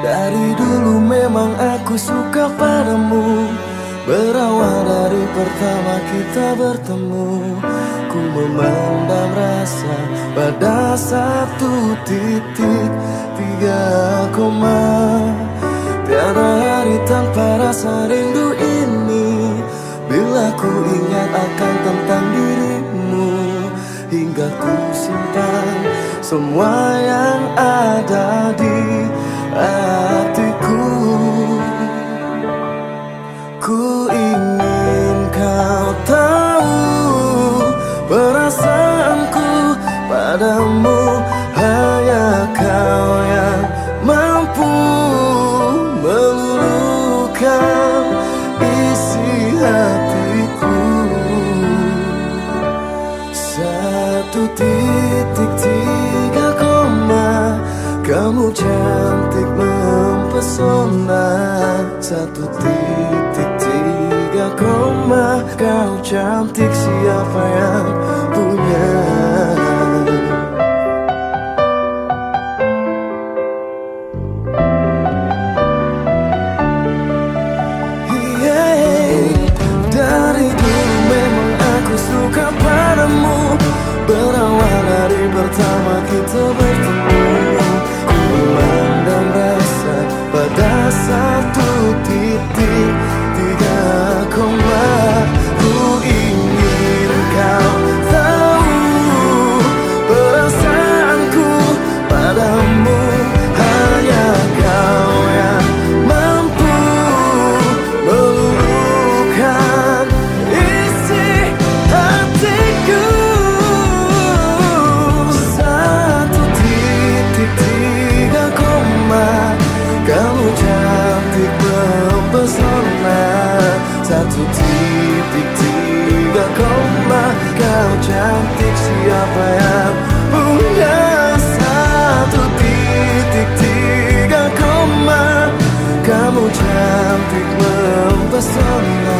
Dari dulu memang aku suka padamu. Berawal dari pertama kita bertemu. Ku memendam rasa pada satu titik. Tiga koma. Tiada hari tanpa rasa rindu ini. Bila ku ingat akan tentang dirimu. Hingga ku simpan semua yang ada di hatiku Ku ingin kau tahu perasaanku padamu. Hanya kau yang mampu meluluhkan isi hatiku. Satu titik tiga koma Kamu cantik mempesona Satu titik tiga koma. Kau cantik siapa yang passar tudo. satu titik tiga koma Kau cantik siapa yang punya? Satu titik tiga koma Kamu cantik mempesona